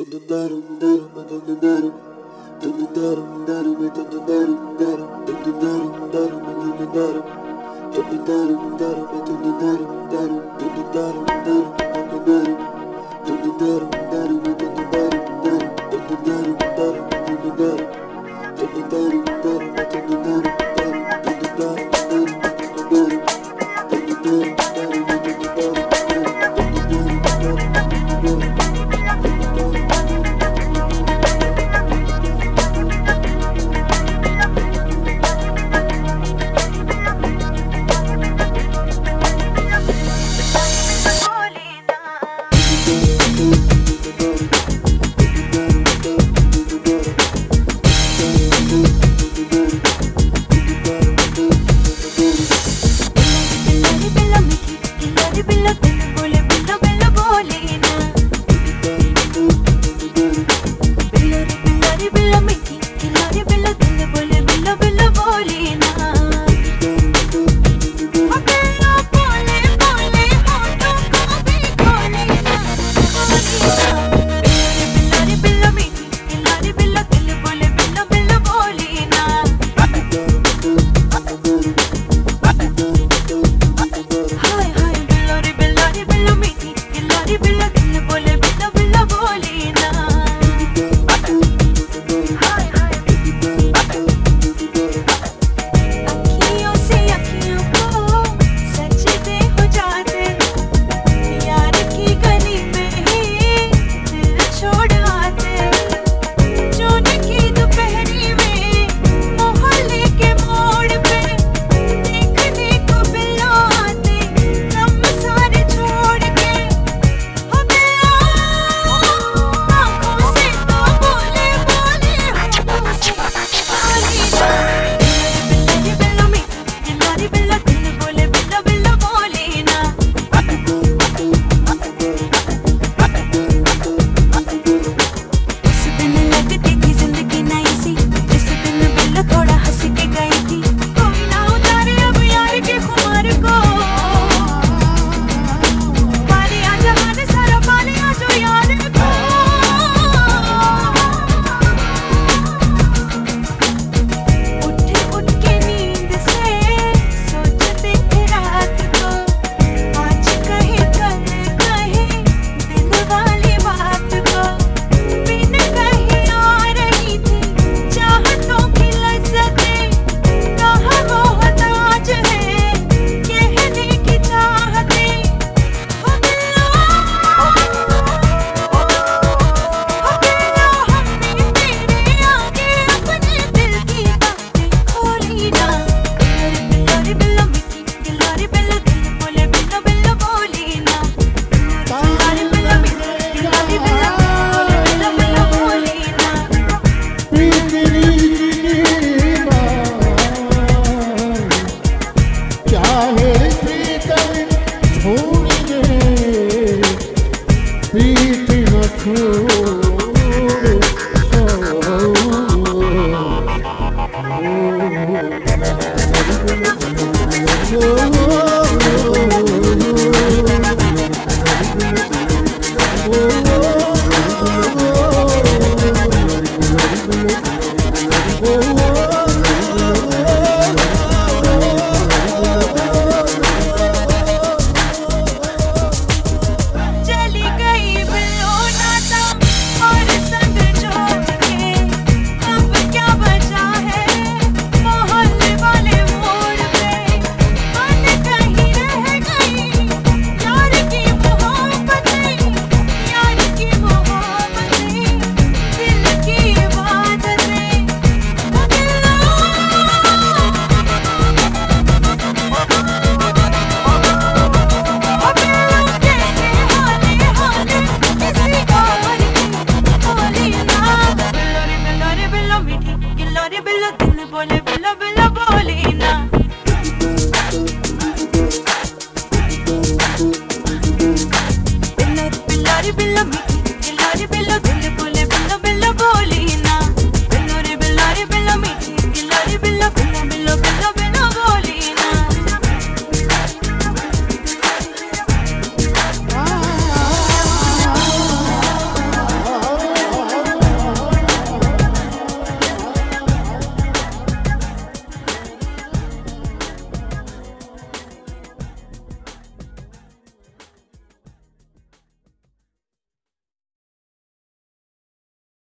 Tudo darum darum tudo darum Tudo darum darum tudo darum darum Tudo darum darum tudo darum Tudo darum darum tudo darum darum Tudo darum Oh